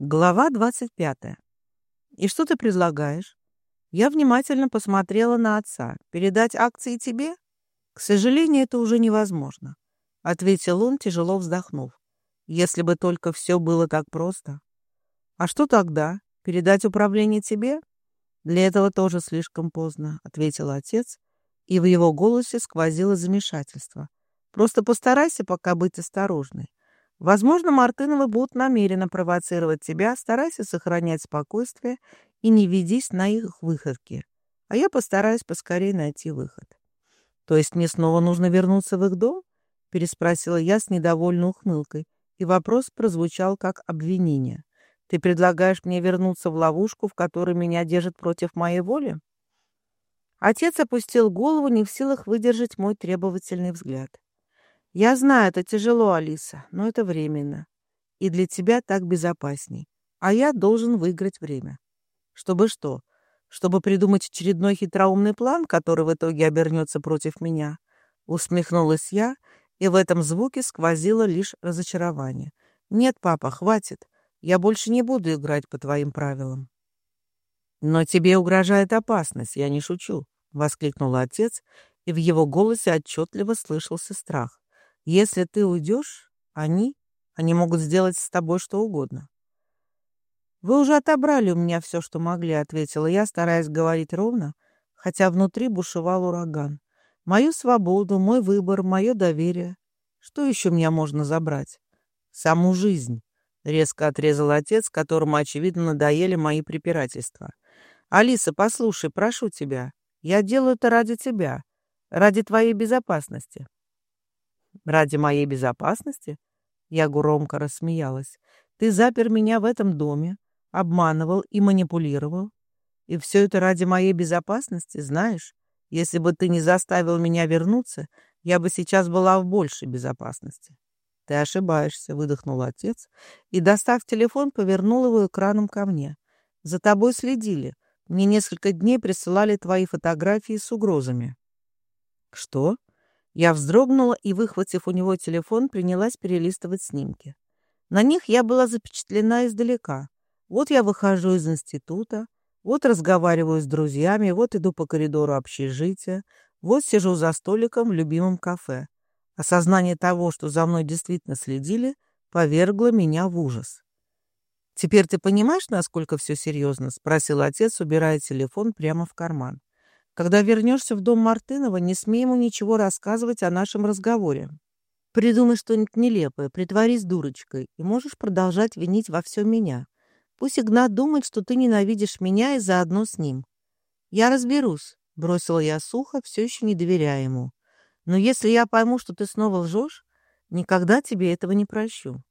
Глава 25. «И что ты предлагаешь?» Я внимательно посмотрела на отца. «Передать акции тебе?» «К сожалению, это уже невозможно», — ответил он, тяжело вздохнув. «Если бы только все было так просто». «А что тогда? Передать управление тебе?» «Для этого тоже слишком поздно», — ответил отец, и в его голосе сквозило замешательство. «Просто постарайся пока быть осторожной. Возможно, Мартыновы будут намеренно провоцировать тебя, старайся сохранять спокойствие и не ведись на их выходки. А я постараюсь поскорее найти выход. То есть мне снова нужно вернуться в их дом? Переспросила я с недовольной ухмылкой, и вопрос прозвучал как обвинение. Ты предлагаешь мне вернуться в ловушку, в которой меня держат против моей воли? Отец опустил голову, не в силах выдержать мой требовательный взгляд. Я знаю, это тяжело, Алиса, но это временно. И для тебя так безопасней. А я должен выиграть время. Чтобы что? Чтобы придумать очередной хитроумный план, который в итоге обернется против меня? Усмехнулась я, и в этом звуке сквозило лишь разочарование. Нет, папа, хватит. Я больше не буду играть по твоим правилам. Но тебе угрожает опасность, я не шучу, воскликнул отец, и в его голосе отчетливо слышался страх. Если ты уйдешь, они, они могут сделать с тобой что угодно. «Вы уже отобрали у меня все, что могли», — ответила я, стараясь говорить ровно, хотя внутри бушевал ураган. «Мою свободу, мой выбор, мое доверие. Что еще меня можно забрать?» «Саму жизнь», — резко отрезал отец, которому, очевидно, надоели мои препирательства. «Алиса, послушай, прошу тебя. Я делаю это ради тебя, ради твоей безопасности. Ради моей безопасности? Я громко рассмеялась. Ты запер меня в этом доме, обманывал и манипулировал. И все это ради моей безопасности, знаешь? Если бы ты не заставил меня вернуться, я бы сейчас была в большей безопасности. Ты ошибаешься, выдохнул отец и, достав телефон, повернул его экраном ко мне. За тобой следили. Мне несколько дней присылали твои фотографии с угрозами. Что? Я вздрогнула и, выхватив у него телефон, принялась перелистывать снимки. На них я была запечатлена издалека. Вот я выхожу из института, вот разговариваю с друзьями, вот иду по коридору общежития, вот сижу за столиком в любимом кафе. Осознание того, что за мной действительно следили, повергло меня в ужас. «Теперь ты понимаешь, насколько все серьезно?» — спросил отец, убирая телефон прямо в карман. Когда вернешься в дом Мартынова, не смей ему ничего рассказывать о нашем разговоре. Придумай что-нибудь нелепое, притворись дурочкой, и можешь продолжать винить во всем меня. Пусть Игнат думает, что ты ненавидишь меня и заодно с ним. Я разберусь, — бросила я сухо, все еще не доверяя ему. Но если я пойму, что ты снова лжешь, никогда тебе этого не прощу.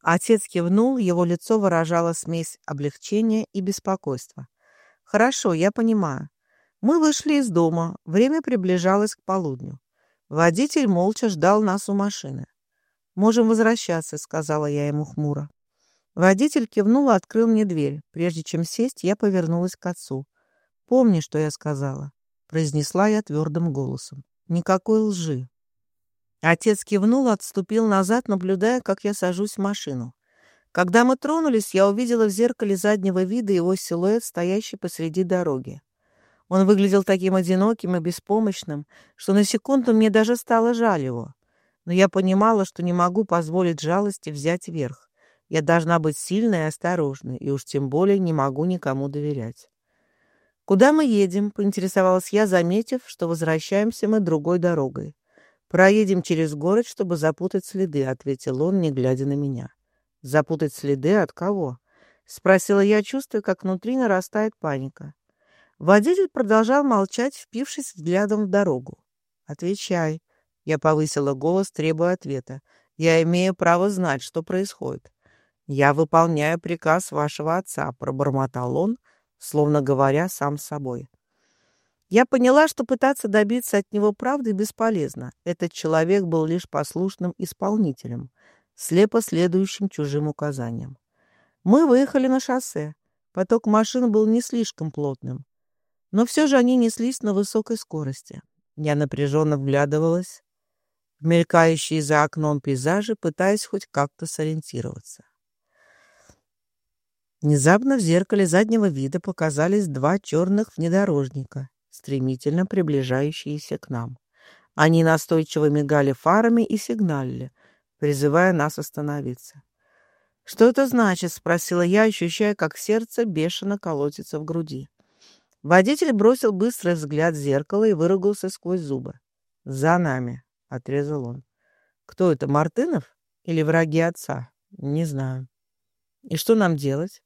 Отец кивнул, его лицо выражало смесь облегчения и беспокойства. «Хорошо, я понимаю. Мы вышли из дома, время приближалось к полудню. Водитель молча ждал нас у машины. «Можем возвращаться», — сказала я ему хмуро. Водитель кивнул и открыл мне дверь. Прежде чем сесть, я повернулась к отцу. «Помни, что я сказала», — произнесла я твердым голосом. «Никакой лжи». Отец кивнул отступил назад, наблюдая, как я сажусь в машину. Когда мы тронулись, я увидела в зеркале заднего вида его силуэт, стоящий посреди дороги. Он выглядел таким одиноким и беспомощным, что на секунду мне даже стало жаль его. Но я понимала, что не могу позволить жалости взять верх. Я должна быть сильной и осторожной, и уж тем более не могу никому доверять. «Куда мы едем?» — поинтересовалась я, заметив, что возвращаемся мы другой дорогой. «Проедем через город, чтобы запутать следы», — ответил он, не глядя на меня. «Запутать следы от кого?» — спросила я, чувствуя, как внутри нарастает паника. Водитель продолжал молчать, впившись взглядом в дорогу. «Отвечай». Я повысила голос, требуя ответа. «Я имею право знать, что происходит». «Я выполняю приказ вашего отца», — пробормотал он, словно говоря сам с собой. Я поняла, что пытаться добиться от него правды бесполезно. Этот человек был лишь послушным исполнителем, слепо следующим чужим указаниям. Мы выехали на шоссе. Поток машин был не слишком плотным. Но все же они неслись на высокой скорости. Я напряженно вглядывалась в мелькающие за окном пейзажи, пытаясь хоть как-то сориентироваться. Внезапно в зеркале заднего вида показались два черных внедорожника, стремительно приближающиеся к нам. Они настойчиво мигали фарами и сигналили, призывая нас остановиться. «Что это значит?» — спросила я, ощущая, как сердце бешено колотится в груди. Водитель бросил быстрый взгляд в зеркало и выругался сквозь зубы. «За нами», — отрезал он. «Кто это, Мартынов или враги отца? Не знаю». «И что нам делать?»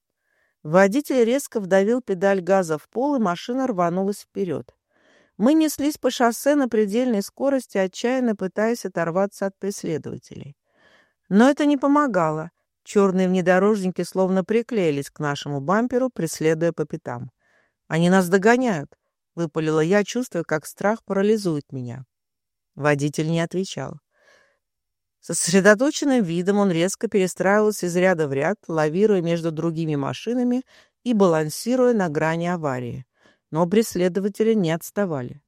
Водитель резко вдавил педаль газа в пол, и машина рванулась вперед. Мы неслись по шоссе на предельной скорости, отчаянно пытаясь оторваться от преследователей. Но это не помогало. Черные внедорожники словно приклеились к нашему бамперу, преследуя по пятам. «Они нас догоняют», — выпалила я, чувствуя, как страх парализует меня. Водитель не отвечал. Со сосредоточенным видом он резко перестраивался из ряда в ряд, лавируя между другими машинами и балансируя на грани аварии. Но преследователи не отставали.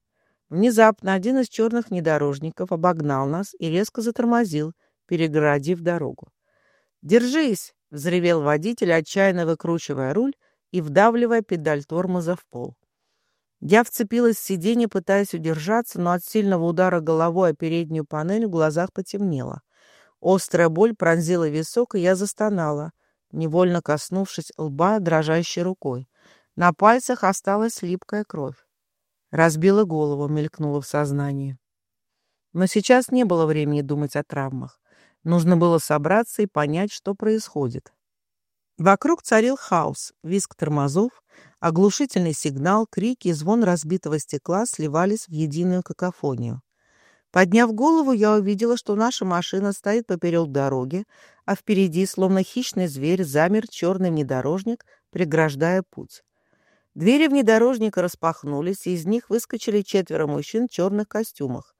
Внезапно один из черных внедорожников обогнал нас и резко затормозил, перегородив дорогу. «Держись!» — взревел водитель, отчаянно выкручивая руль и вдавливая педаль тормоза в пол. Я вцепилась в сиденье, пытаясь удержаться, но от сильного удара головой о переднюю панель в глазах потемнело. Острая боль пронзила висок, и я застонала, невольно коснувшись лба дрожащей рукой. На пальцах осталась липкая кровь. Разбила голову, мелькнула в сознании. Но сейчас не было времени думать о травмах. Нужно было собраться и понять, что происходит. Вокруг царил хаос, визг тормозов, оглушительный сигнал, крики и звон разбитого стекла сливались в единую какофонию. Подняв голову, я увидела, что наша машина стоит поперек дороги, а впереди, словно хищный зверь, замер черный внедорожник, преграждая путь. Двери внедорожника распахнулись, и из них выскочили четверо мужчин в черных костюмах.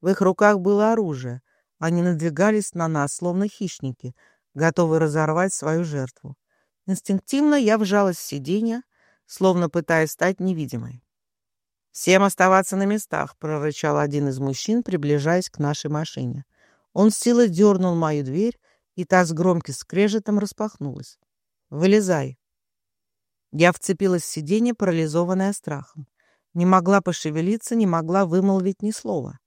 В их руках было оружие. Они надвигались на нас, словно хищники, готовые разорвать свою жертву. Инстинктивно я вжалась в сиденье, словно пытаясь стать невидимой. «Всем оставаться на местах», — прорычал один из мужчин, приближаясь к нашей машине. Он с силой дернул мою дверь, и та с громким скрежетом распахнулась. «Вылезай». Я вцепилась в сиденье, парализованная страхом. Не могла пошевелиться, не могла вымолвить ни слова.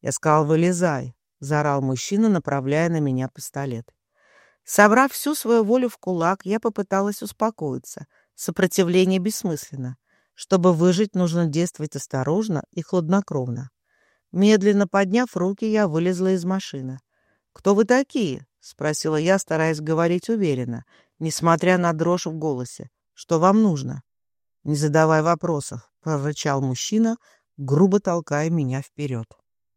Я сказал «вылезай», — заорал мужчина, направляя на меня пистолет. Собрав всю свою волю в кулак, я попыталась успокоиться. Сопротивление бессмысленно. Чтобы выжить, нужно действовать осторожно и хладнокровно. Медленно подняв руки, я вылезла из машины. «Кто вы такие?» — спросила я, стараясь говорить уверенно, несмотря на дрожь в голосе. «Что вам нужно?» «Не задавай вопросов», — прорычал мужчина, грубо толкая меня вперед.